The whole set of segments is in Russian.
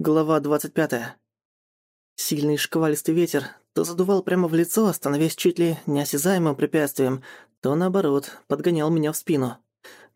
Глава 25. Сильный шквалистый ветер то задувал прямо в лицо, становясь чуть ли неосязаемым препятствием, то, наоборот, подгонял меня в спину.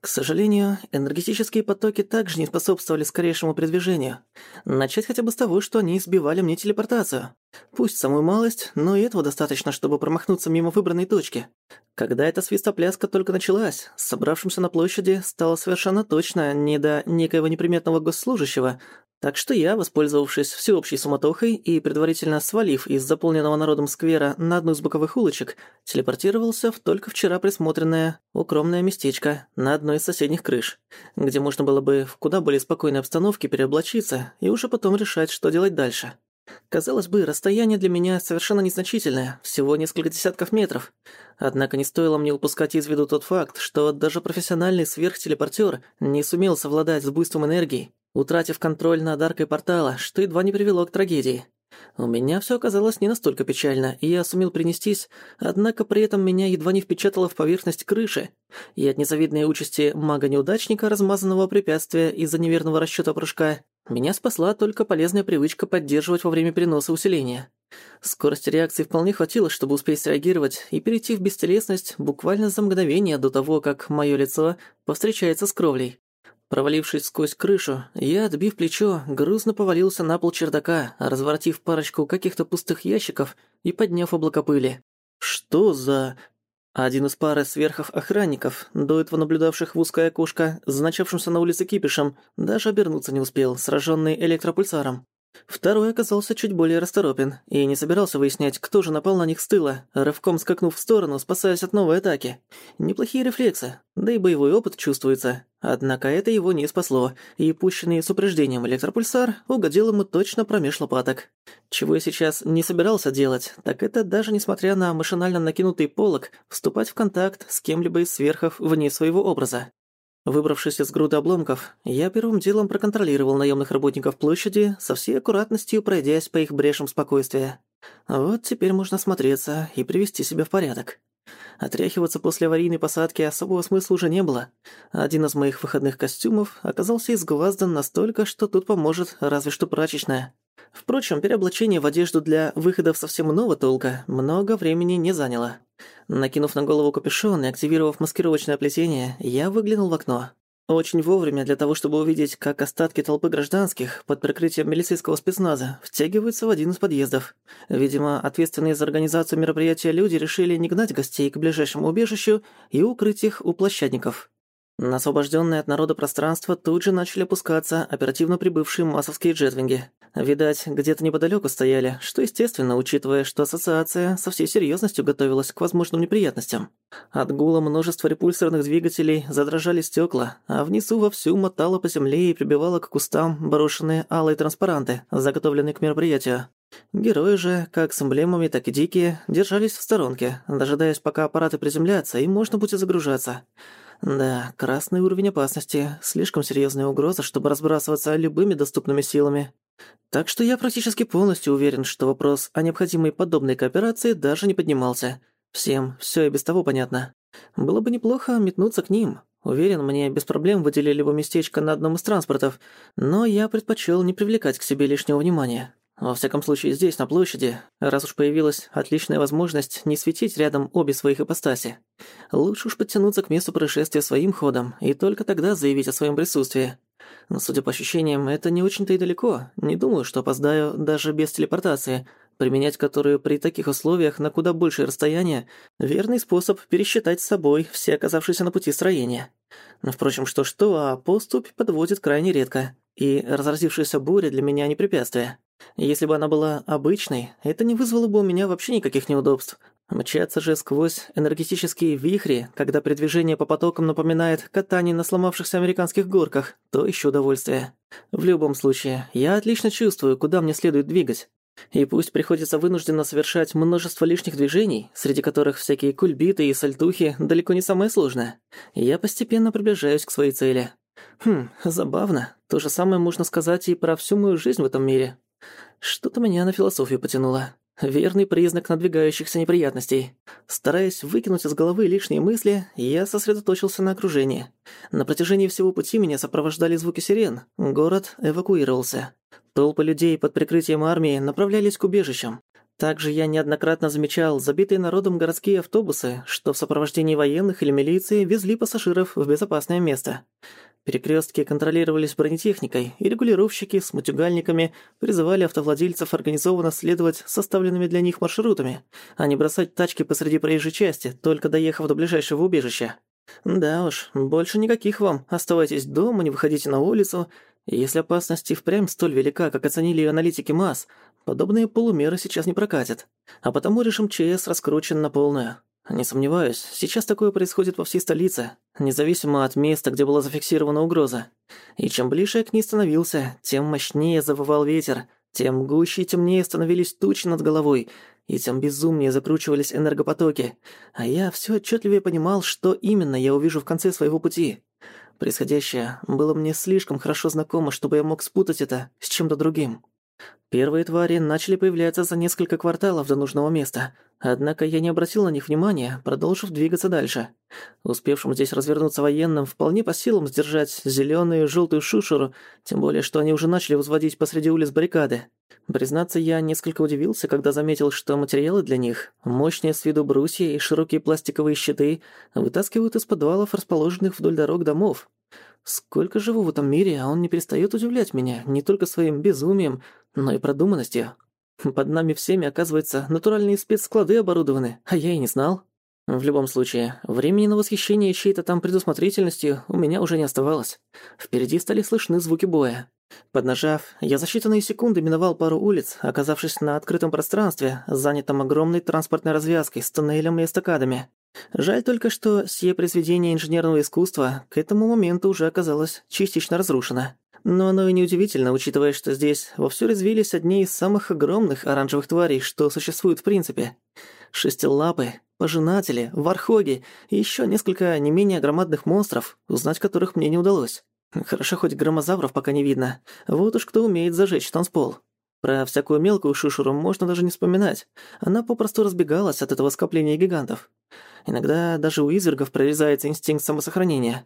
К сожалению, энергетические потоки также не способствовали скорейшему передвижению. Начать хотя бы с того, что они сбивали мне телепортацию. Пусть самую малость, но и этого достаточно, чтобы промахнуться мимо выбранной точки. Когда эта свистопляска только началась, собравшимся на площади стало совершенно точно не до некоего неприметного госслужащего, так что я, воспользовавшись всеобщей суматохой и предварительно свалив из заполненного народом сквера на одну из боковых улочек, телепортировался в только вчера присмотренное укромное местечко на одной из соседних крыш, где можно было бы в куда более спокойной обстановке переоблачиться и уже потом решать, что делать дальше. Казалось бы, расстояние для меня совершенно незначительное, всего несколько десятков метров. Однако не стоило мне упускать из виду тот факт, что даже профессиональный сверхтелепортер не сумел совладать с буйством энергии утратив контроль над аркой портала, что едва не привело к трагедии. У меня все оказалось не настолько печально, и я сумел принестись, однако при этом меня едва не впечатало в поверхность крыши, и от незавидной участи мага-неудачника, размазанного препятствия из-за неверного расчёта прыжка, меня спасла только полезная привычка поддерживать во время переноса усиления. Скорости реакции вполне хватило, чтобы успеть среагировать и перейти в бестелесность буквально за мгновение до того, как моё лицо повстречается с кровлей. Провалившись сквозь крышу, я, отбив плечо, грузно повалился на пол чердака, разворотив парочку каких-то пустых ящиков и подняв облако пыли. «Что за...» Один из пары сверхов-охранников, до этого наблюдавших в узкое окошко, значавшимся на улице кипишем, даже обернуться не успел, сраженный электропульсаром. Второй оказался чуть более расторопен и не собирался выяснять, кто же напал на них с тыла, рывком скакнув в сторону, спасаясь от новой атаки. Неплохие рефлексы, да и боевой опыт чувствуется. Однако это его не спасло, и пущенный с упреждением электропульсар угодил ему точно промеж лопаток. Чего я сейчас не собирался делать, так это даже несмотря на машинально накинутый полог, вступать в контакт с кем-либо из сверхов вне своего образа. Выбравшись из груды обломков, я первым делом проконтролировал наемных работников площади, со всей аккуратностью пройдясь по их брешам спокойствия. Вот теперь можно смотреться и привести себя в порядок. Отряхиваться после аварийной посадки особого смысла уже не было. Один из моих выходных костюмов оказался изгваздан настолько, что тут поможет разве что прачечная. Впрочем, переоблачение в одежду для выхода в совсем нового толка много времени не заняло. Накинув на голову капюшон и активировав маскировочное плетение, я выглянул в окно. Очень вовремя для того, чтобы увидеть, как остатки толпы гражданских под прикрытием милицейского спецназа втягиваются в один из подъездов. Видимо, ответственные за организацию мероприятия люди решили не гнать гостей к ближайшему убежищу и укрыть их у площадников. На освобожденное от народа пространство тут же начали опускаться оперативно прибывшие массовские джетвинги. Видать, где-то неподалеку стояли, что естественно, учитывая, что ассоциация со всей серьезностью готовилась к возможным неприятностям. От гула множества репульсорных двигателей задрожали стекла, а внизу вовсю мотало по земле и прибивало к кустам брошенные алые транспаранты, заготовленные к мероприятию. Герои же, как с эмблемами, так и дикие, держались в сторонке, дожидаясь, пока аппараты приземлятся и можно будет загружаться. Да, красный уровень опасности, слишком серьезная угроза, чтобы разбрасываться любыми доступными силами. Так что я практически полностью уверен, что вопрос о необходимой подобной кооперации даже не поднимался. Всем все и без того понятно. Было бы неплохо метнуться к ним. Уверен, мне без проблем выделили бы местечко на одном из транспортов, но я предпочел не привлекать к себе лишнего внимания. Во всяком случае, здесь, на площади, раз уж появилась отличная возможность не светить рядом обе своих ипостаси. Лучше уж подтянуться к месту происшествия своим ходом и только тогда заявить о своем присутствии. Но, судя по ощущениям, это не очень-то и далеко. Не думаю, что опоздаю даже без телепортации, применять которую при таких условиях на куда большее расстояние – верный способ пересчитать с собой все оказавшиеся на пути строения. Но, впрочем, что-что, а поступь подводит крайне редко, и разразившаяся буря для меня не препятствие. Если бы она была обычной, это не вызвало бы у меня вообще никаких неудобств. Мчаться же сквозь энергетические вихри, когда передвижение по потокам напоминает катание на сломавшихся американских горках, то еще удовольствие. В любом случае, я отлично чувствую, куда мне следует двигать. И пусть приходится вынужденно совершать множество лишних движений, среди которых всякие кульбиты и сальтухи далеко не самое сложное, я постепенно приближаюсь к своей цели. Хм, забавно. То же самое можно сказать и про всю мою жизнь в этом мире. Что-то меня на философию потянуло. Верный признак надвигающихся неприятностей. Стараясь выкинуть из головы лишние мысли, я сосредоточился на окружении. На протяжении всего пути меня сопровождали звуки сирен. Город эвакуировался. Толпы людей под прикрытием армии направлялись к убежищам. Также я неоднократно замечал забитые народом городские автобусы, что в сопровождении военных или милиции везли пассажиров в безопасное место. Перекрестки контролировались бронетехникой, и регулировщики с мутюгальниками призывали автовладельцев организованно следовать составленными для них маршрутами, а не бросать тачки посреди проезжей части, только доехав до ближайшего убежища. Да уж, больше никаких вам. Оставайтесь дома, не выходите на улицу. если опасность и впрямь столь велика, как оценили аналитики МАС, подобные полумеры сейчас не прокатят. А потому решим ЧС раскручен на полную. Не сомневаюсь, сейчас такое происходит во всей столице, независимо от места, где была зафиксирована угроза. И чем ближе я к ней становился, тем мощнее завывал ветер, тем гуще и темнее становились тучи над головой, и тем безумнее закручивались энергопотоки. А я все отчетливее понимал, что именно я увижу в конце своего пути. Происходящее было мне слишком хорошо знакомо, чтобы я мог спутать это с чем-то другим. Первые твари начали появляться за несколько кварталов до нужного места, однако я не обратил на них внимания, продолжив двигаться дальше. Успевшим здесь развернуться военным вполне по силам сдержать зелёную и жёлтую шушеру, тем более что они уже начали возводить посреди улиц баррикады. Признаться, я несколько удивился, когда заметил, что материалы для них, мощные с виду брусья и широкие пластиковые щиты, вытаскивают из подвалов, расположенных вдоль дорог домов. Сколько живу в этом мире, а он не перестает удивлять меня не только своим безумием, но и продуманностью. Под нами всеми, оказывается, натуральные спецсклады оборудованы, а я и не знал. В любом случае, времени на восхищение чьей-то там предусмотрительностью у меня уже не оставалось. Впереди стали слышны звуки боя. Поднажав, я за считанные секунды миновал пару улиц, оказавшись на открытом пространстве, занятом огромной транспортной развязкой с туннелем и эстакадами. Жаль только, что сие произведение инженерного искусства к этому моменту уже оказалось частично разрушено. Но оно и неудивительно, учитывая, что здесь вовсю развились одни из самых огромных оранжевых тварей, что существуют в принципе. Шестилапы, пожинатели, вархоги и ещё несколько не менее громадных монстров, узнать которых мне не удалось. Хорошо, хоть громозавров пока не видно. Вот уж кто умеет зажечь танцпол. Про всякую мелкую шушуру можно даже не вспоминать. Она попросту разбегалась от этого скопления гигантов. Иногда даже у извергов прорезается инстинкт самосохранения.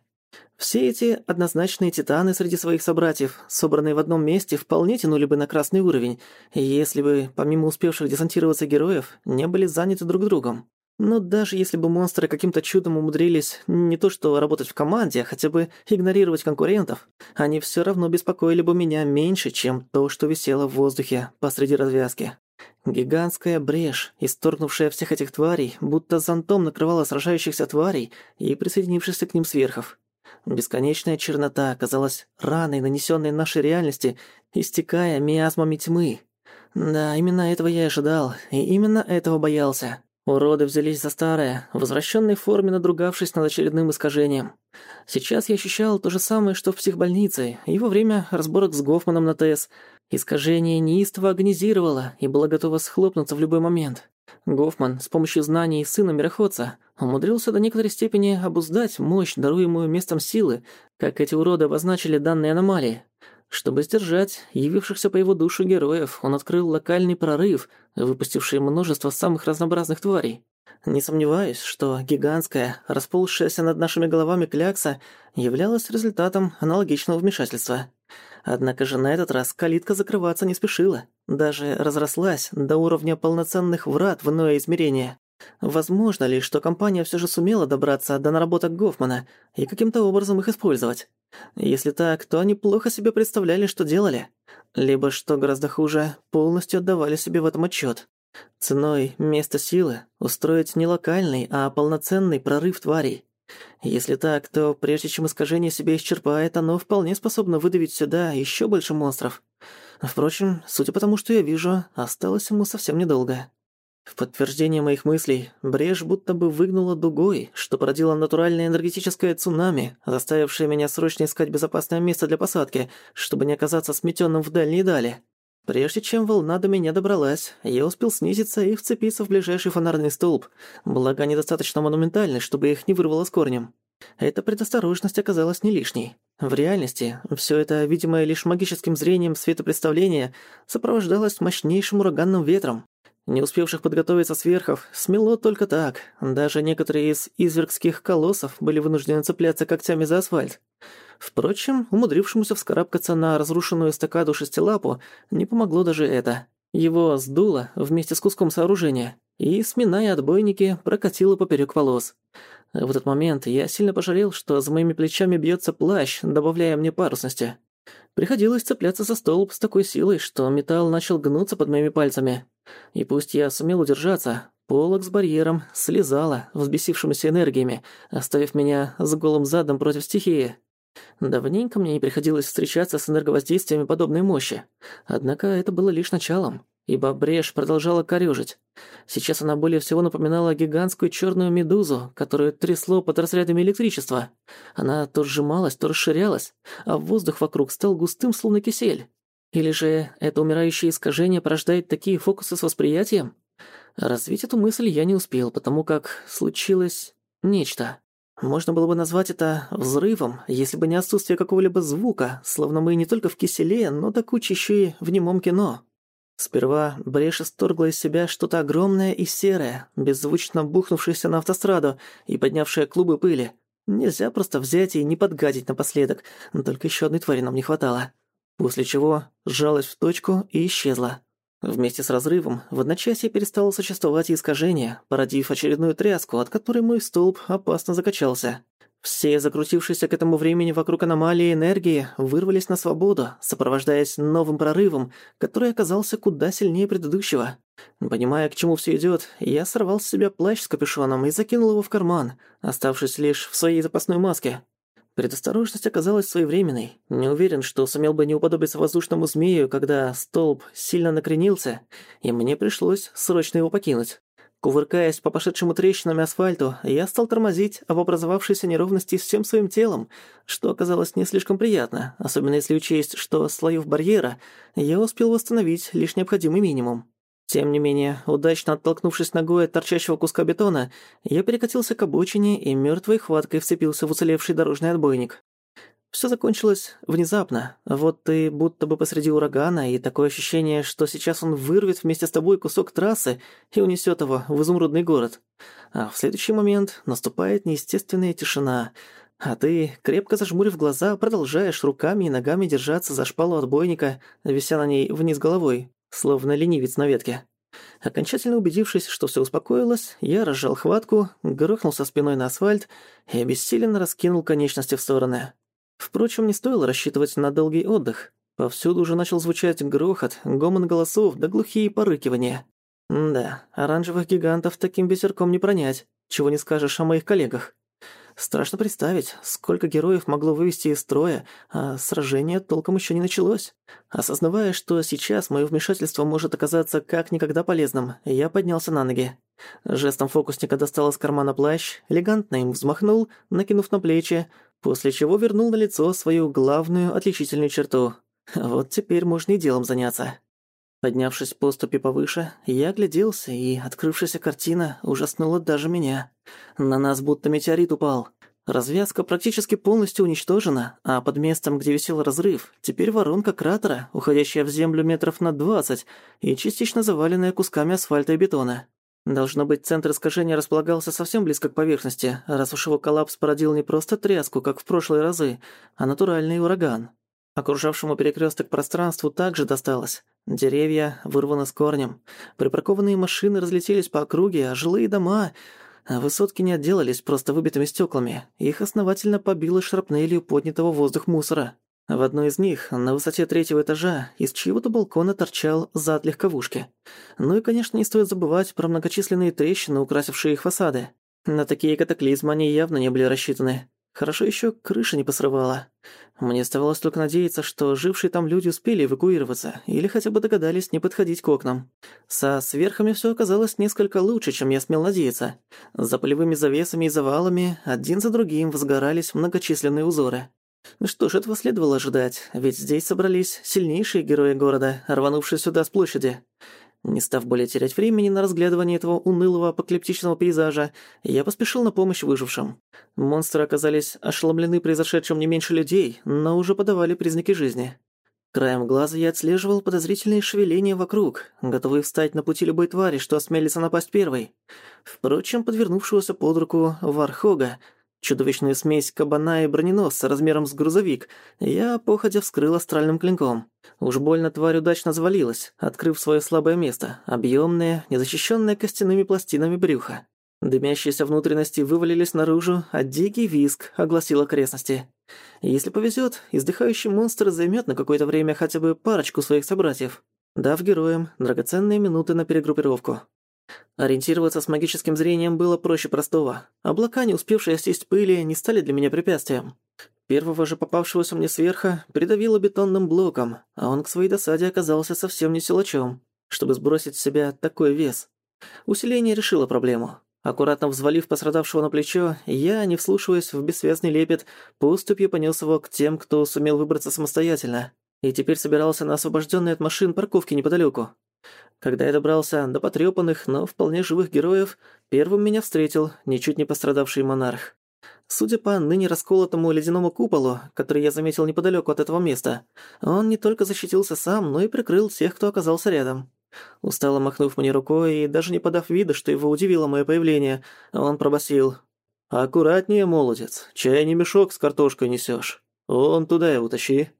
Все эти однозначные титаны среди своих собратьев, собранные в одном месте, вполне тянули бы на красный уровень, если бы, помимо успевших десантироваться героев, не были заняты друг другом. Но даже если бы монстры каким-то чудом умудрились не то что работать в команде, а хотя бы игнорировать конкурентов, они все равно беспокоили бы меня меньше, чем то, что висело в воздухе посреди развязки. Гигантская брешь, исторгнувшая всех этих тварей, будто зонтом накрывала сражающихся тварей и присоединившихся к ним сверхов. Бесконечная чернота оказалась раной, нанесенной нашей реальности, истекая миазмами тьмы. Да, именно этого я и ожидал, и именно этого боялся. Уроды взялись за старое, в возвращенной форме надругавшись над очередным искажением. Сейчас я ощущал то же самое, что в психбольнице, и во время разборок с Гофманом на ТС. Искажение неистово агонизировало и было готово схлопнуться в любой момент. Гофман с помощью знаний сына мироходца умудрился до некоторой степени обуздать мощь, даруемую местом силы, как эти уроды обозначили данные аномалии. Чтобы сдержать явившихся по его душу героев, он открыл локальный прорыв, выпустивший множество самых разнообразных тварей. Не сомневаюсь, что гигантская, расползшаяся над нашими головами клякса являлась результатом аналогичного вмешательства. Однако же на этот раз калитка закрываться не спешила, даже разрослась до уровня полноценных врат в иное измерение. Возможно ли, что компания все же сумела добраться до наработок Гофмана и каким-то образом их использовать? Если так, то они плохо себе представляли, что делали. Либо, что гораздо хуже, полностью отдавали себе в этом отчет. Ценой места силы устроить не локальный, а полноценный прорыв тварей. Если так, то прежде чем искажение себя исчерпает, оно вполне способно выдавить сюда еще больше монстров. Впрочем, судя по тому, что я вижу, осталось ему совсем недолго. В подтверждение моих мыслей, брешь будто бы выгнула дугой, что породило натуральное энергетическое цунами, заставившее меня срочно искать безопасное место для посадки, чтобы не оказаться сметенным в дальней дали. Прежде чем волна до меня добралась, я успел снизиться и вцепиться в ближайший фонарный столб, благо они достаточно монументальны, чтобы их не вырвало с корнем. Эта предосторожность оказалась не лишней. В реальности все это, видимое лишь магическим зрением светопредставление, сопровождалось мощнейшим ураганным ветром, Не успевших подготовиться сверхов смело только так. Даже некоторые из извергских колоссов были вынуждены цепляться когтями за асфальт. Впрочем, умудрившемуся вскарабкаться на разрушенную эстакаду шестилапу не помогло даже это. Его сдуло вместе с куском сооружения, и, сминая отбойники, прокатило поперек волос. В этот момент я сильно пожалел, что за моими плечами бьется плащ, добавляя мне парусности. Приходилось цепляться за столб с такой силой, что металл начал гнуться под моими пальцами. И пусть я сумел удержаться, полок с барьером слезала взбесившимися энергиями, оставив меня с голым задом против стихии. Давненько мне не приходилось встречаться с энерговоздействиями подобной мощи. Однако это было лишь началом, ибо брешь продолжала корёжить. Сейчас она более всего напоминала гигантскую чёрную медузу, которую трясло под разрядами электричества. Она то сжималась, то расширялась, а воздух вокруг стал густым, словно кисель. Или же это умирающее искажение порождает такие фокусы с восприятием? Развить эту мысль я не успел, потому как случилось нечто. Можно было бы назвать это взрывом, если бы не отсутствие какого-либо звука, словно мы не только в киселе, но до кучи ещё и в немом кино. Сперва брешь исторгла из себя что-то огромное и серое, беззвучно бухнувшееся на автостраду и поднявшее клубы пыли. Нельзя просто взять и не подгадить напоследок, только ещё одной твари нам не хватало. После чего сжалась в точку и исчезла. Вместе с разрывом в одночасье перестало существовать искажение, породив очередную тряску, от которой мой столб опасно закачался. Все закрутившиеся к этому времени вокруг аномалии энергии вырвались на свободу, сопровождаясь новым прорывом, который оказался куда сильнее предыдущего. Понимая, к чему все идет, я сорвал с себя плащ с капюшоном и закинул его в карман, оставшись лишь в своей запасной маске. Предосторожность оказалась своевременной. Не уверен, что сумел бы не уподобиться воздушному змею, когда столб сильно накренился, и мне пришлось срочно его покинуть. Кувыркаясь по пошедшему трещинами асфальту, я стал тормозить об образовавшейся неровности всем своим телом, что оказалось не слишком приятно, особенно если учесть, что слоев барьера я успел восстановить лишь необходимый минимум. Тем не менее, удачно оттолкнувшись ногой от торчащего куска бетона, я перекатился к обочине и мёртвой хваткой вцепился в уцелевший дорожный отбойник. Всё закончилось внезапно. Вот ты будто бы посреди урагана, и такое ощущение, что сейчас он вырвет вместе с тобой кусок трассы и унесёт его в изумрудный город. А в следующий момент наступает неестественная тишина, а ты, крепко зажмурив глаза, продолжаешь руками и ногами держаться за шпалу отбойника, вися на ней вниз головой словно ленивец на ветке. Окончательно убедившись, что все успокоилось, я разжал хватку, грохнулся спиной на асфальт и обессиленно раскинул конечности в стороны. Впрочем, не стоило рассчитывать на долгий отдых. Повсюду уже начал звучать грохот, гомон голосов да глухие порыкивания. да, оранжевых гигантов таким бисерком не пронять, чего не скажешь о моих коллегах. Страшно представить, сколько героев могло вывести из строя, а сражение толком еще не началось. Осознавая, что сейчас мое вмешательство может оказаться как никогда полезным, я поднялся на ноги. Жестом фокусника достал из кармана плащ, элегантно им взмахнул, накинув на плечи, после чего вернул на лицо свою главную отличительную черту. Вот теперь можно и делом заняться. Поднявшись по ступе повыше, я огляделся, и открывшаяся картина ужаснула даже меня. На нас будто метеорит упал. Развязка практически полностью уничтожена, а под местом, где висел разрыв, теперь воронка кратера, уходящая в землю метров на двадцать и частично заваленная кусками асфальта и бетона. Должно быть, центр искажения располагался совсем близко к поверхности, раз уж его коллапс породил не просто тряску, как в прошлые разы, а натуральный ураган. Окружавшему перекресток пространству также досталось. Деревья вырваны с корнем. Припаркованные машины разлетелись по округе, а жилые дома... А высотки не отделались просто выбитыми стеклами. Их основательно побило шрапнелью поднятого воздух мусора. В одной из них, на высоте третьего этажа, из чьего-то балкона торчал зад легковушки. Ну и, конечно, не стоит забывать про многочисленные трещины, украсившие их фасады. На такие катаклизмы они явно не были рассчитаны. Хорошо еще крыша не посрывала. Мне оставалось только надеяться, что жившие там люди успели эвакуироваться или хотя бы догадались не подходить к окнам. Со сверхами все оказалось несколько лучше, чем я смел надеяться. За полевыми завесами и завалами один за другим возгорались многочисленные узоры. Что ж, этого следовало ожидать, ведь здесь собрались сильнейшие герои города, рванувшие сюда с площади. Не став более терять времени на разглядывание этого унылого апокалиптичного пейзажа, я поспешил на помощь выжившим. Монстры оказались ошеломлены произошедшим не меньше людей, но уже подавали признаки жизни. Краем глаза я отслеживал подозрительные шевеления вокруг, готовые встать на пути любой твари, что осмелится напасть первой. Впрочем, подвернувшегося под руку Вархога, чудовищную смесь кабана и броненосца размером с грузовик, я, походя, вскрыл астральным клинком. Уж больно тварь удачно завалилась, открыв свое слабое место, объемное, незащищенное костяными пластинами брюха. Дымящиеся внутренности вывалились наружу, а дикий виск огласил окрестности. Если повезет, издыхающий монстр займет на какое-то время хотя бы парочку своих собратьев, дав героям драгоценные минуты на перегруппировку. Ориентироваться с магическим зрением было проще простого. Облака, не успевшие осесть пыли, не стали для меня препятствием. Первого же попавшегося мне сверху придавило бетонным блоком, а он к своей досаде оказался совсем не силачом, чтобы сбросить с себя такой вес. Усиление решило проблему. Аккуратно взвалив пострадавшего на плечо, я, не вслушиваясь в бессвязный лепет, поступью понес его к тем, кто сумел выбраться самостоятельно, и теперь собирался на освобожденной от машин парковке неподалеку. Когда я добрался до потрепанных, но вполне живых героев, первым меня встретил ничуть не пострадавший монарх. Судя по ныне расколотому ледяному куполу, который я заметил неподалеку от этого места, он не только защитился сам, но и прикрыл тех, кто оказался рядом. Устало махнув мне рукой и даже не подав вида, что его удивило мое появление, он пробасил: «Аккуратнее, молодец, чай не мешок с картошкой несешь. Он туда и утащи».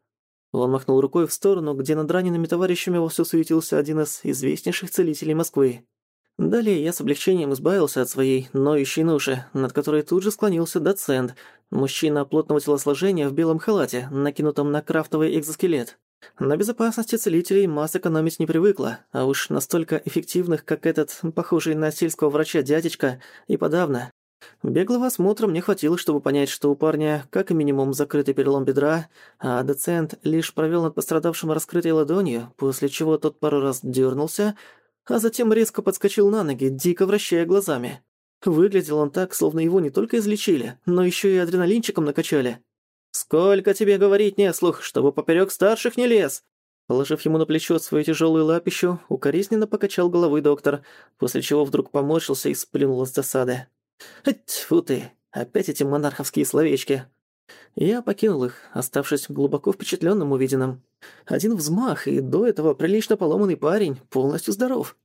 Он махнул рукой в сторону, где над ранеными товарищами вовсю суетился один из известнейших целителей Москвы. Далее я с облегчением избавился от своей ноющей ноши, над которой тут же склонился доцент, мужчина плотного телосложения в белом халате, накинутом на крафтовый экзоскелет. На безопасности целителей масс экономить не привыкла, а уж настолько эффективных, как этот, похожий на сельского врача дядечка, и подавно. Беглого осмотра мне хватило, чтобы понять, что у парня как минимум закрытый перелом бедра, а доцент лишь провел над пострадавшим раскрытой ладонью, после чего тот пару раз дернулся, а затем резко подскочил на ноги, дико вращая глазами. Выглядел он так, словно его не только излечили, но еще и адреналинчиком накачали. «Сколько тебе говорить не слух, чтобы поперек старших не лез!» Положив ему на плечо свою тяжелую лапищу, укоризненно покачал головой доктор, после чего вдруг поморщился и сплюнул с досады. «Тьфу ты! Опять эти монарховские словечки!» Я покинул их, оставшись глубоко впечатленным увиденным. Один взмах, и до этого прилично поломанный парень полностью здоров.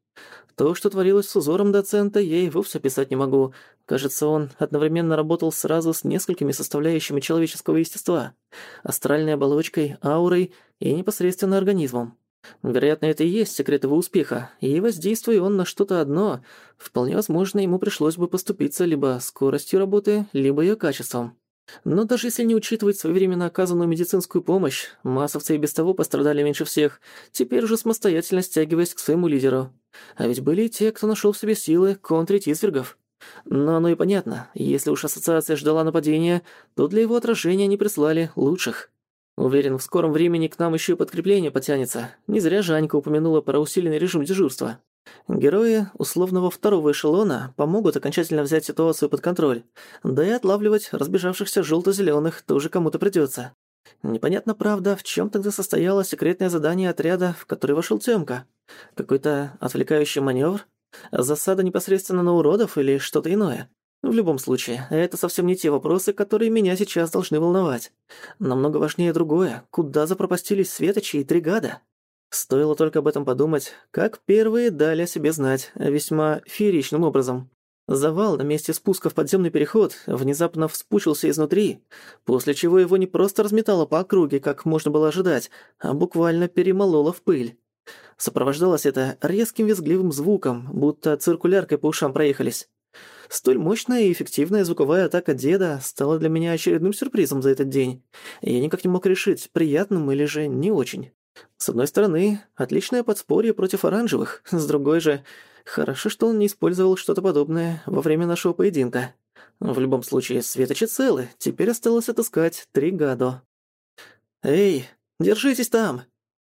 То, что творилось с узором доцента, я и вовсе писать не могу. Кажется, он одновременно работал сразу с несколькими составляющими человеческого естества. Астральной оболочкой, аурой и непосредственно организмом. Вероятно, это и есть секрет его успеха, и воздействуя он на что-то одно, вполне возможно, ему пришлось бы поступиться либо скоростью работы, либо ее качеством. Но даже если не учитывать своевременно оказанную медицинскую помощь, массовцы и без того пострадали меньше всех, теперь уже самостоятельно стягиваясь к своему лидеру. А ведь были и те, кто нашел в себе силы контрить извергов. Но оно и понятно, если уж ассоциация ждала нападения, то для его отражения они прислали лучших. Уверен, в скором времени к нам еще и подкрепление потянется. Не зря Жанька упомянула про усиленный режим дежурства. Герои условного второго эшелона помогут окончательно взять ситуацию под контроль, да и отлавливать разбежавшихся желто-зелёных тоже кому-то придётся. Непонятно, правда, в чём тогда состояло секретное задание отряда, в который вошёл Тёмка. Какой-то отвлекающий манёвр? Засада непосредственно на уродов или что-то иное? В любом случае, это совсем не те вопросы, которые меня сейчас должны волновать. Намного важнее другое. Куда запропастились Светочи и Тригада? Стоило только об этом подумать, как первые дали о себе знать весьма фееричным образом. Завал на месте спуска в подземный переход внезапно вспучился изнутри, после чего его не просто разметало по округе, как можно было ожидать, а буквально перемололо в пыль. Сопровождалось это резким визгливым звуком, будто циркуляркой по ушам проехались. Столь мощная и эффективная звуковая атака деда стала для меня очередным сюрпризом за этот день. Я никак не мог решить, приятным или же не очень. С одной стороны, отличное подспорье против оранжевых, с другой же, хорошо, что он не использовал что-то подобное во время нашего поединка. В любом случае, светочи целы, теперь осталось отыскать три гадо. «Эй, держитесь там!»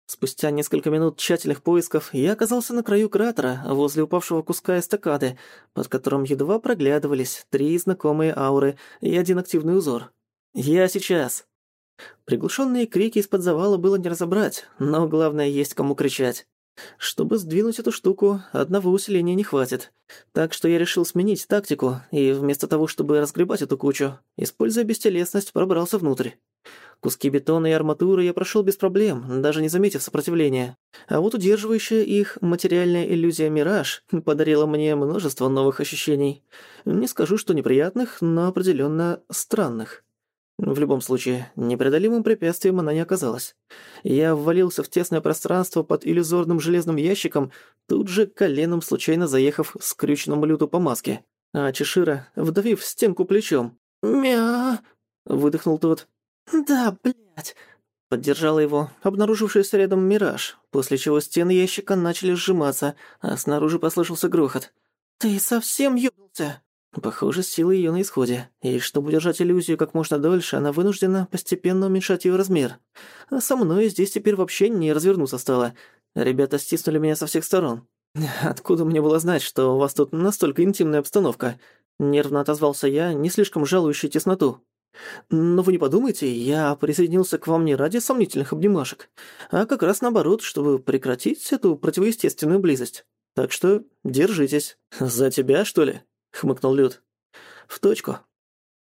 Спустя несколько минут тщательных поисков я оказался на краю кратера, возле упавшего куска эстакады, под которым едва проглядывались три знакомые ауры и один активный узор. «Я сейчас!» Приглушенные крики из-под завала было не разобрать, но главное есть кому кричать. Чтобы сдвинуть эту штуку, одного усиления не хватит. Так что я решил сменить тактику, и вместо того, чтобы разгребать эту кучу, используя бестелесность, пробрался внутрь. Куски бетона и арматуры я прошел без проблем, даже не заметив сопротивления. А вот удерживающая их материальная иллюзия «Мираж» подарила мне множество новых ощущений. Не скажу, что неприятных, но определенно странных. В любом случае, непреодолимым препятствием она не оказалась. Я ввалился в тесное пространство под иллюзорным железным ящиком, тут же коленом случайно заехав скрюченному люту по маске. А Чешира, вдавив стенку плечом. «Мя!» — выдохнул тот. «Да, блядь!» Поддержала его обнаружившийся рядом мираж, после чего стены ящика начали сжиматься, а снаружи послышался грохот. «Ты совсем ёбнулся?» Похоже, силы её на исходе, и чтобы удержать иллюзию как можно дольше, она вынуждена постепенно уменьшать её размер. А со мной здесь теперь вообще не развернуться стало. Ребята стиснули меня со всех сторон. «Откуда мне было знать, что у вас тут настолько интимная обстановка?» Нервно отозвался я, не слишком жалующий тесноту. Но вы не подумайте, я присоединился к вам не ради сомнительных обнимашек, а как раз наоборот, чтобы прекратить эту противоестественную близость. Так что держитесь. За тебя, что ли? хмыкнул Люд. В точку.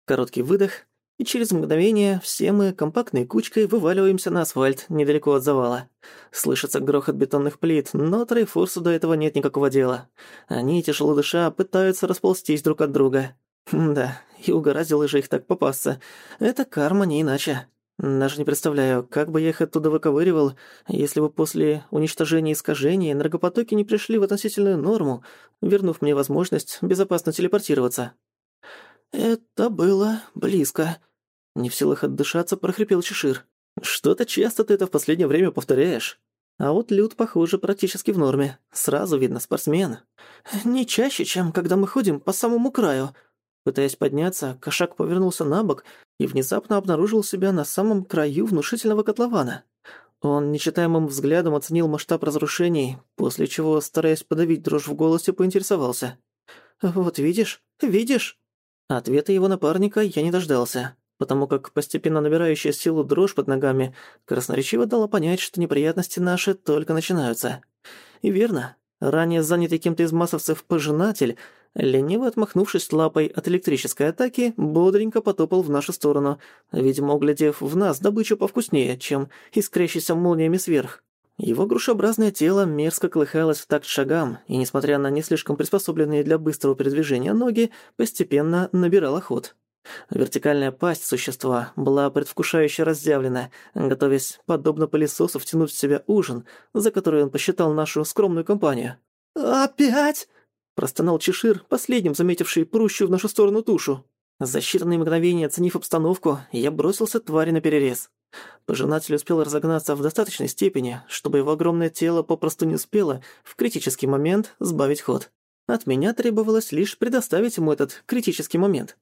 Короткий выдох, и через мгновение все мы компактной кучкой вываливаемся на асфальт недалеко от завала. Слышится грохот бетонных плит, но Трейфорсу до этого нет никакого дела. Они, тяжело дыша, пытаются расползтись друг от друга. Да, и угораздило же их так попасться. Это карма не иначе. Даже не представляю, как бы я их оттуда выковыривал, если бы после уничтожения искажений энергопотоки не пришли в относительную норму, вернув мне возможность безопасно телепортироваться. «Это было близко», — не в силах отдышаться, прохрипел Чешир. «Что-то часто ты это в последнее время повторяешь». А вот Люд, похоже, практически в норме. Сразу видно спортсмен. «Не чаще, чем когда мы ходим по самому краю», Пытаясь подняться, кошак повернулся на бок и внезапно обнаружил себя на самом краю внушительного котлована. Он нечитаемым взглядом оценил масштаб разрушений, после чего, стараясь подавить дрожь в голосе, поинтересовался. «Вот видишь? Видишь?» Ответа его напарника я не дождался, потому как постепенно набирающая силу дрожь под ногами красноречиво дала понять, что неприятности наши только начинаются. И верно, ранее занятый кем-то из массовцев пожинатель — Лениво отмахнувшись лапой от электрической атаки, бодренько потопал в нашу сторону, видимо, углядев в нас добычу повкуснее, чем искрящийся молниями сверх. Его грушеобразное тело мерзко колыхалось в такт шагам, и, несмотря на не слишком приспособленные для быстрого передвижения ноги, постепенно набирало ход. Вертикальная пасть существа была предвкушающе раздявлена, готовясь, подобно пылесосу, втянуть в себя ужин, за который он посчитал нашу скромную компанию. «Опять?» Простонал Чешир, последним заметивший прущую в нашу сторону тушу. За считанные мгновения оценив обстановку, я бросился твари на перерез. Пожинатель успел разогнаться в достаточной степени, чтобы его огромное тело попросту не успело в критический момент сбавить ход. От меня требовалось лишь предоставить ему этот критический момент.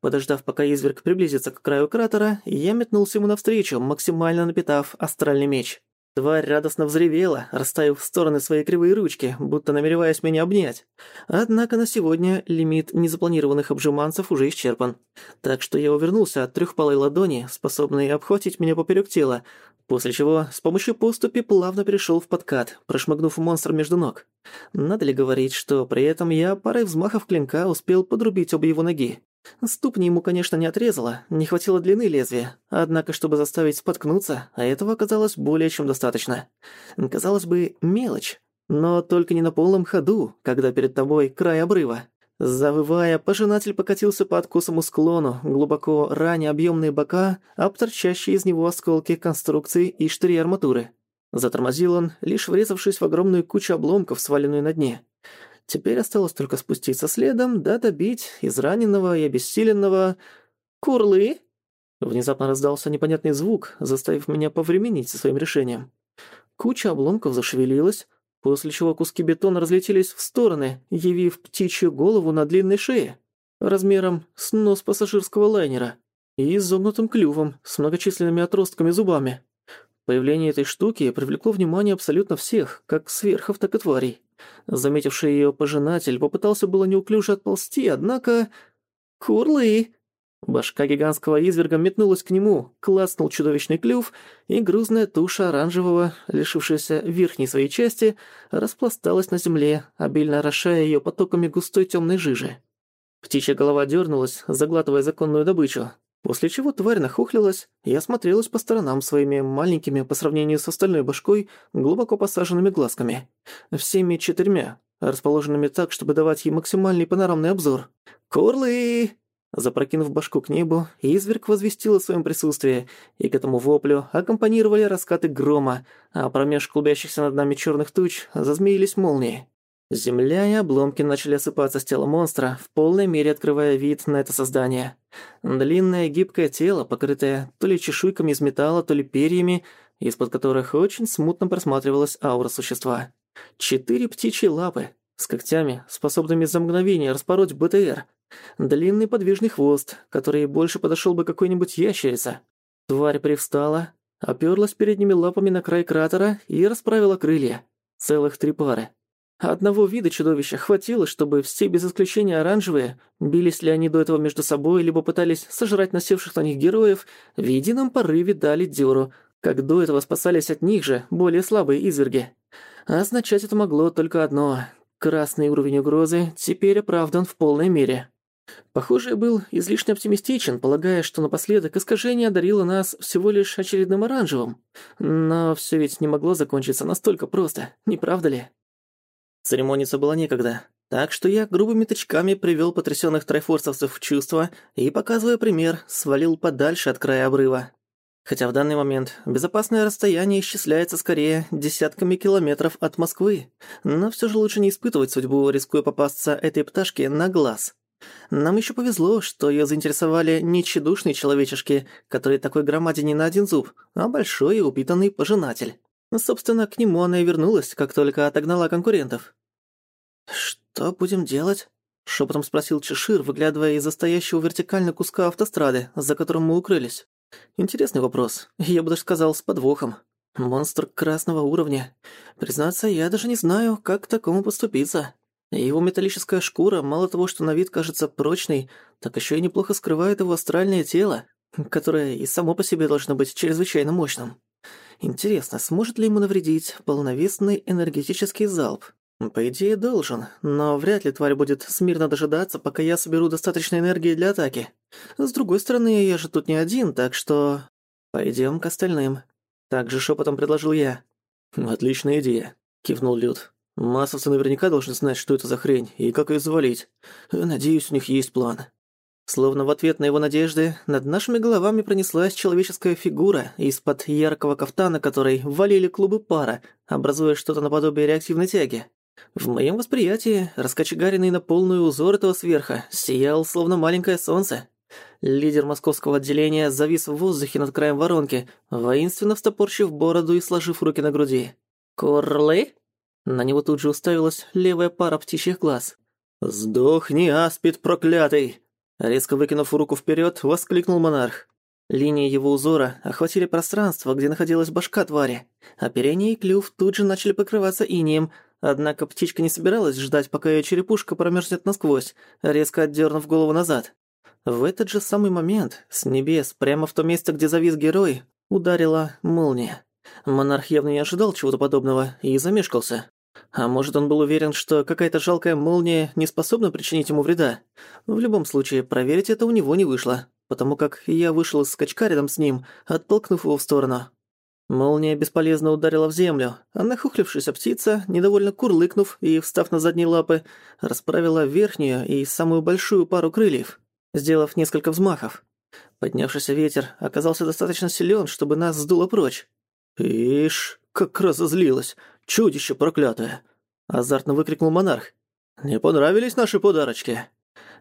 Подождав, пока изверг приблизится к краю кратера, я метнулся ему навстречу, максимально напитав астральный меч. Тварь радостно взревела, расставив в стороны свои кривые ручки, будто намереваясь меня обнять. Однако на сегодня лимит незапланированных обжиманцев уже исчерпан. Так что я увернулся от трехпалой ладони, способной обхватить меня поперек тела, после чего с помощью поступи плавно перешел в подкат, прошмыгнув монстр между ног. Надо ли говорить, что при этом я парой взмахов клинка успел подрубить обе его ноги. Ступни ему, конечно, не отрезало, не хватило длины лезвия, однако, чтобы заставить споткнуться, этого оказалось более чем достаточно. Казалось бы, мелочь, но только не на полном ходу, когда перед тобой край обрыва. Завывая, пожинатель покатился по откосому склону, глубоко раня объемные бока, обторчащие из него осколки конструкции и штыри арматуры. Затормозил он, лишь врезавшись в огромную кучу обломков, сваленную на дне. Теперь осталось только спуститься следом, да добить израненного и обессиленного... «Курлы?» Внезапно раздался непонятный звук, заставив меня повременить со своим решением. Куча обломков зашевелилась, после чего куски бетона разлетелись в стороны, явив птичью голову на длинной шее, размером с нос пассажирского лайнера, и изогнутым клювом с многочисленными отростками зубами. Появление этой штуки привлекло внимание абсолютно всех, как сверхов, так и тварей. Заметивший ее пожинатель попытался было неуклюже отползти, однако... «Курлы!» Башка гигантского изверга метнулась к нему, клацнул чудовищный клюв, и грузная туша оранжевого, лишившаяся верхней своей части, распласталась на земле, обильно орошая ее потоками густой темной жижи. Птичья голова дернулась, заглатывая законную добычу. После чего тварь нахухлилась и осмотрелась по сторонам своими маленькими по сравнению с остальной башкой глубоко посаженными глазками. Всеми четырьмя, расположенными так, чтобы давать ей максимальный панорамный обзор. «Курлы!» Запрокинув башку к небу, изверг возвестил о своем присутствии, и к этому воплю аккомпанировали раскаты грома, а промеж клубящихся над нами черных туч зазмеились молнии. Земля и обломки начали осыпаться с тела монстра, в полной мере открывая вид на это создание. Длинное гибкое тело, покрытое то ли чешуйками из металла, то ли перьями, из-под которых очень смутно просматривалась аура существа. Четыре птичьи лапы, с когтями, способными за мгновение распороть БТР. Длинный подвижный хвост, который больше подошел бы какой-нибудь ящерице. Тварь привстала, оперлась передними лапами на край кратера и расправила крылья. Целых три пары. Одного вида чудовища хватило, чтобы все без исключения оранжевые, бились ли они до этого между собой, либо пытались сожрать насевших на них героев, в едином порыве дали дёру, как до этого спасались от них же более слабые изверги. Означать это могло только одно – красный уровень угрозы теперь оправдан в полной мере. Похоже, я был излишне оптимистичен, полагая, что напоследок искажение одарило нас всего лишь очередным оранжевым. Но все ведь не могло закончиться настолько просто, не правда ли? Церемониться было некогда, так что я грубыми тычками привел потрясенных трайфорсовцев в чувство и, показывая пример, свалил подальше от края обрыва. Хотя в данный момент безопасное расстояние исчисляется скорее десятками километров от Москвы, но все же лучше не испытывать судьбу, рискуя попасться этой пташке на глаз. Нам еще повезло, что ее заинтересовали не тщедушные человечешки, которые такой громаде не на один зуб, а большой и упитанный пожинатель. Собственно, к нему она и вернулась, как только отогнала конкурентов. «Что будем делать?» — шепотом спросил Чешир, выглядывая из-за стоящего вертикально куска автострады, за которым мы укрылись. «Интересный вопрос. Я бы даже сказал, с подвохом. Монстр красного уровня. Признаться, я даже не знаю, как к такому поступиться. Его металлическая шкура мало того, что на вид кажется прочной, так еще и неплохо скрывает его астральное тело, которое и само по себе должно быть чрезвычайно мощным. Интересно, сможет ли ему навредить полновесный энергетический залп? По идее, должен, но вряд ли тварь будет смирно дожидаться, пока я соберу достаточно энергии для атаки. С другой стороны, я же тут не один, так что... Пойдем к остальным. Также шепотом предложил я. «Отличная идея», — кивнул Люд. «Массовцы наверняка должны знать, что это за хрень, и как ее завалить. Надеюсь, у них есть план». Словно в ответ на его надежды, над нашими головами пронеслась человеческая фигура, из-под яркого кафтана которой валили клубы пара, образуя что-то наподобие реактивной тяги. В моем восприятии, раскочегаренный на полную узор этого сверха, сиял словно маленькое солнце. Лидер московского отделения завис в воздухе над краем воронки, воинственно встопорщив бороду и сложив руки на груди. «Курлы?» На него тут же уставилась левая пара птичьих глаз. «Сдохни, аспид проклятый!» Резко выкинув руку вперед, воскликнул монарх. Линии его узора охватили пространство, где находилась башка твари. Оперение и клюв тут же начали покрываться инием, однако птичка не собиралась ждать, пока ее черепушка промерзнет насквозь, резко отдернув голову назад. В этот же самый момент с небес, прямо в то место, где завис герой, ударила молния. Монарх явно не ожидал чего-то подобного и замешкался. А может, он был уверен, что какая-то жалкая молния не способна причинить ему вреда? В любом случае, проверить это у него не вышло, потому как я вышел из скачка рядом с ним, оттолкнув его в сторону. Молния бесполезно ударила в землю, а нахухлившаяся птица, недовольно курлыкнув и встав на задние лапы, расправила верхнюю и самую большую пару крыльев, сделав несколько взмахов. Поднявшийся ветер оказался достаточно силен, чтобы нас сдуло прочь. «Ишь, как разозлилась! Чудище проклятое!» — азартно выкрикнул монарх. «Не понравились наши подарочки?»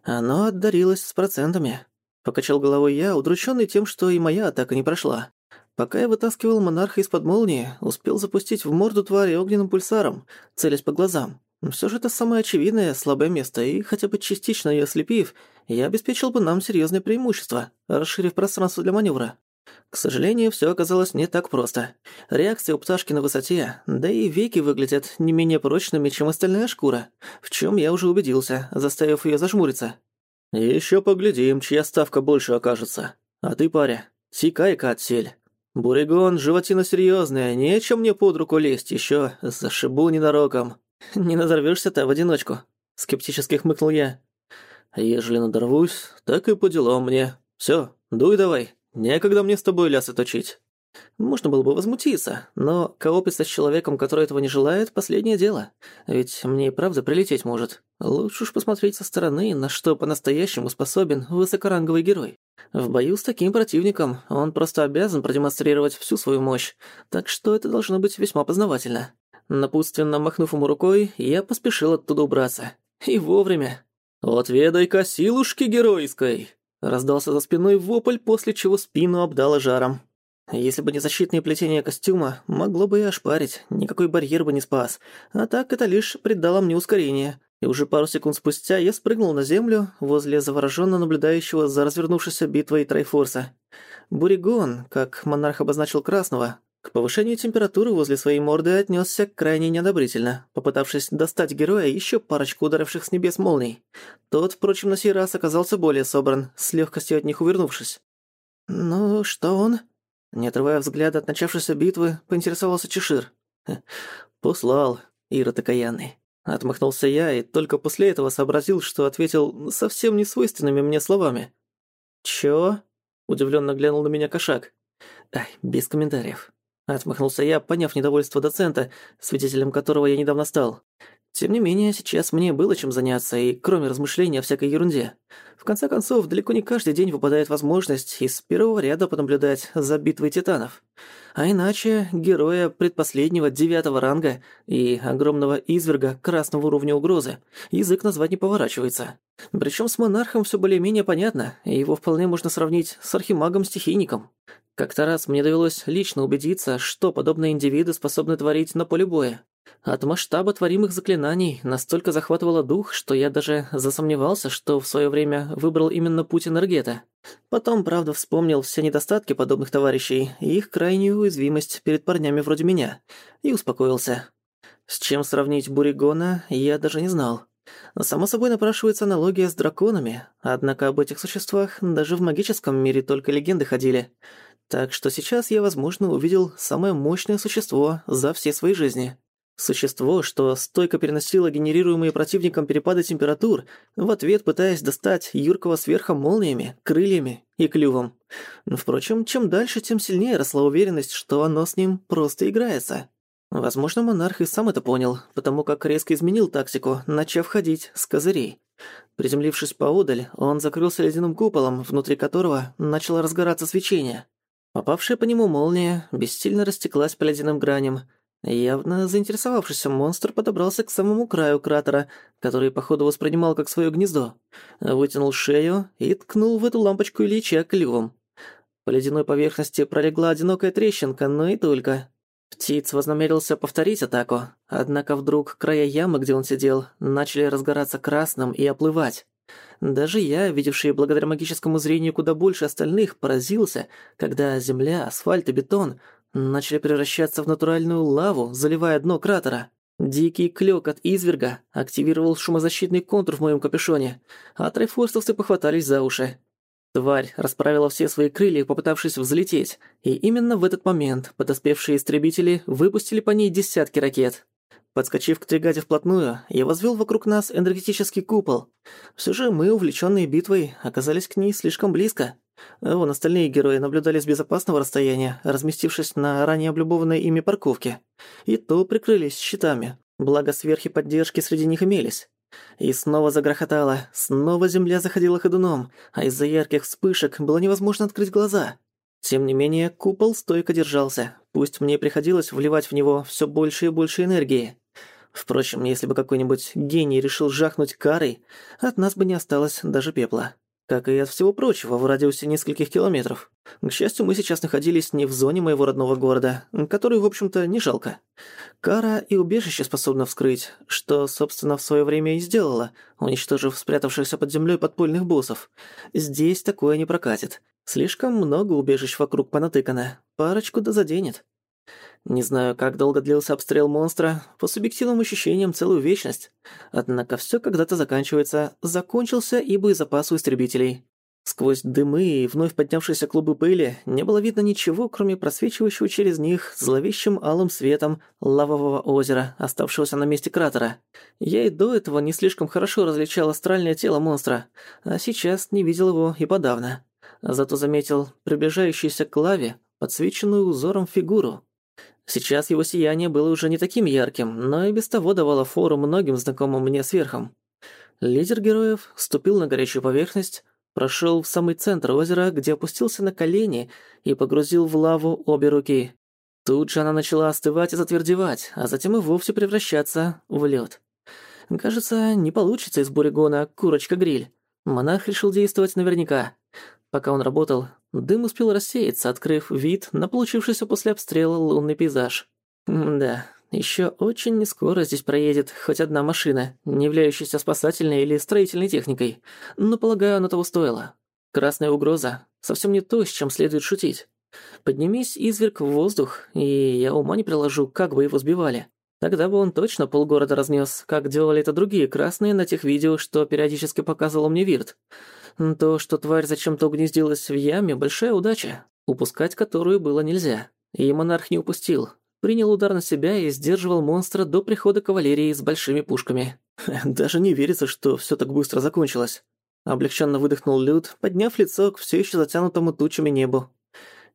«Оно отдарилось с процентами», — покачал головой я, удрученный тем, что и моя атака не прошла. Пока я вытаскивал монарха из-под молнии, успел запустить в морду твари огненным пульсаром, целясь по глазам. Все же это самое очевидное слабое место, и хотя бы частично ее ослепив, я обеспечил бы нам серьезное преимущество, расширив пространство для маневра. К сожалению, все оказалось не так просто. Реакция у пташки на высоте, да и веки выглядят не менее прочными, чем остальная шкура, в чем я уже убедился, заставив ее зажмуриться. Еще поглядим, чья ставка больше окажется. А ты, паря, тикай-ка отсель. Бурегон, животина серьезная, нечем мне под руку лезть, еще зашибу ненароком. Не надорвешься-то в одиночку, скептически хмыкнул я. Ежели надорвусь, так и по делам мне. Все, дуй давай, некогда мне с тобой лясы точить». Можно было бы возмутиться, но коопиться с человеком, который этого не желает, последнее дело. Ведь мне и правда прилететь может. Лучше уж посмотреть со стороны, на что по-настоящему способен высокоранговый герой. В бою с таким противником он просто обязан продемонстрировать всю свою мощь, так что это должно быть весьма познавательно. Напутственно махнув ему рукой, я поспешил оттуда убраться. И вовремя. «Отведай-ка силушки геройской!» Раздался за спиной вопль, после чего спину обдало жаром. Если бы не защитные плетения костюма, могло бы и ошпарить, никакой барьер бы не спас. А так это лишь придало мне ускорение. И уже пару секунд спустя я спрыгнул на землю возле завороженно наблюдающего за развернувшейся битвой Трайфорса. Буригон, как монарх обозначил Красного, к повышению температуры возле своей морды отнесся крайне неодобрительно, попытавшись достать героя еще парочку ударивших с небес молний. Тот, впрочем, на сей раз оказался более собран, с легкостью от них увернувшись. «Ну, что он?» Не отрывая взгляда от начавшейся битвы, поинтересовался Чешир. «Послал, Ирод окаянный». Отмахнулся я и только после этого сообразил, что ответил совсем не свойственными мне словами. «Чё?» – удивленно глянул на меня кошак. «Ай, без комментариев». Отмахнулся я, поняв недовольство доцента, свидетелем которого я недавно стал. Тем не менее, сейчас мне было чем заняться, и кроме размышления о всякой ерунде. В конце концов, далеко не каждый день выпадает возможность из первого ряда понаблюдать за битвой титанов. А иначе героя предпоследнего девятого ранга и огромного изверга красного уровня угрозы язык назвать не поворачивается. Причем с монархом все более-менее понятно, и его вполне можно сравнить с архимагом-стихийником. Как-то раз мне довелось лично убедиться, что подобные индивиды способны творить на поле боя. От масштаба творимых заклинаний настолько захватывало дух, что я даже засомневался, что в свое время выбрал именно путь энергета. Потом, правда, вспомнил все недостатки подобных товарищей и их крайнюю уязвимость перед парнями вроде меня, и успокоился. С чем сравнить Буригона, я даже не знал. Само собой напрашивается аналогия с драконами, однако об этих существах даже в магическом мире только легенды ходили. Так что сейчас я, возможно, увидел самое мощное существо за все свои жизни. Существо, что стойко переносило генерируемые противником перепады температур, в ответ пытаясь достать юркого сверха молниями, крыльями и клювом. Впрочем, чем дальше, тем сильнее росла уверенность, что оно с ним просто играется. Возможно, монарх и сам это понял, потому как резко изменил тактику, начав ходить с козырей. Приземлившись поодаль, он закрылся ледяным куполом, внутри которого начало разгораться свечение. Попавшая по нему молния бессильно растеклась по ледяным граням, Явно заинтересовавшийся монстр подобрался к самому краю кратера, который, походу, воспринимал как свое гнездо. Вытянул шею и ткнул в эту лампочку Ильича клювом. По ледяной поверхности пролегла одинокая трещинка, но и только. Птиц вознамерился повторить атаку, однако вдруг края ямы, где он сидел, начали разгораться красным и оплывать. Даже я, видевший благодаря магическому зрению куда больше остальных, поразился, когда земля, асфальт и бетон начали превращаться в натуральную лаву, заливая дно кратера. Дикий клёк от изверга активировал шумозащитный контур в моем капюшоне, а трайфорстовцы похватались за уши. Тварь расправила все свои крылья, попытавшись взлететь, и именно в этот момент подоспевшие истребители выпустили по ней десятки ракет. Подскочив к Тригаде вплотную, я возвел вокруг нас энергетический купол. Все же мы, увлеченные битвой, оказались к ней слишком близко. Вон остальные герои наблюдали с безопасного расстояния, разместившись на ранее облюбованной ими парковке. И то прикрылись щитами, благо сверхи поддержки среди них имелись. И снова загрохотало, снова земля заходила ходуном, а из-за ярких вспышек было невозможно открыть глаза. Тем не менее, купол стойко держался, пусть мне приходилось вливать в него все больше и больше энергии. Впрочем, если бы какой-нибудь гений решил жахнуть карой, от нас бы не осталось даже пепла. Как и от всего прочего в радиусе нескольких километров. К счастью, мы сейчас находились не в зоне моего родного города, который, в общем-то, не жалко. Кара и убежище способна вскрыть, что, собственно, в свое время и сделала, уничтожив спрятавшихся под землей подпольных боссов. Здесь такое не прокатит. Слишком много убежищ вокруг понатыкано. Парочку да заденет. Не знаю, как долго длился обстрел монстра, по субъективным ощущениям целую вечность. Однако все когда-то заканчивается, закончился и боезапас у истребителей. Сквозь дымы и вновь поднявшиеся клубы пыли не было видно ничего, кроме просвечивающего через них зловещим алым светом лавового озера, оставшегося на месте кратера. Я и до этого не слишком хорошо различал астральное тело монстра, а сейчас не видел его и подавно. зато заметил приближающуюся к лаве подсвеченную узором фигуру. Сейчас его сияние было уже не таким ярким, но и без того давало фору многим знакомым мне сверхом. Лидер героев ступил на горячую поверхность, прошел в самый центр озера, где опустился на колени и погрузил в лаву обе руки. Тут же она начала остывать и затвердевать, а затем и вовсе превращаться в лед. Кажется, не получится из бурегона курочка-гриль. Монах решил действовать наверняка. Пока он работал, дым успел рассеяться, открыв вид на получившийся после обстрела лунный пейзаж. Да, еще очень нескоро здесь проедет хоть одна машина, не являющаяся спасательной или строительной техникой. Но, полагаю, оно того стоило. Красная угроза — совсем не то, с чем следует шутить. Поднимись, изверг, в воздух, и я ума не приложу, как бы его сбивали. Тогда бы он точно полгорода разнес, как делали это другие красные на тех видео, что периодически показывал мне Вирт. То, что тварь зачем-то угнездилась в яме, большая удача, упускать которую было нельзя. И монарх не упустил. Принял удар на себя и сдерживал монстра до прихода кавалерии с большими пушками. Даже не верится, что все так быстро закончилось. Облегченно выдохнул Люд, подняв лицо к все еще затянутому тучами небу.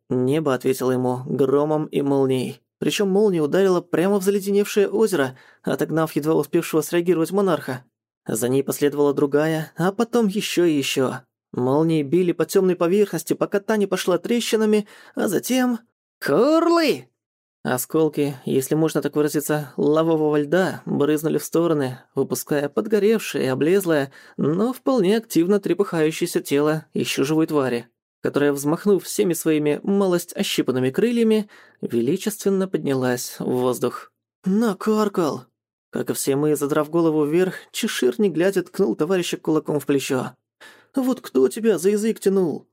Небо ответило ему громом и молнией. Причем молния ударила прямо в заледеневшее озеро, отогнав едва успевшего среагировать монарха. За ней последовала другая, а потом еще и еще. Молнии били по темной поверхности, пока та не пошла трещинами, а затем... «Курлы!» Осколки, если можно так выразиться, лавового льда брызнули в стороны, выпуская подгоревшее и облезлое, но вполне активно трепыхающееся тело еще живой твари которая, взмахнув всеми своими малость ощипанными крыльями, величественно поднялась в воздух. «Накаркал!» Как и все мы, задрав голову вверх, Чешир, не глядя, ткнул товарища кулаком в плечо. «Вот кто тебя за язык тянул?»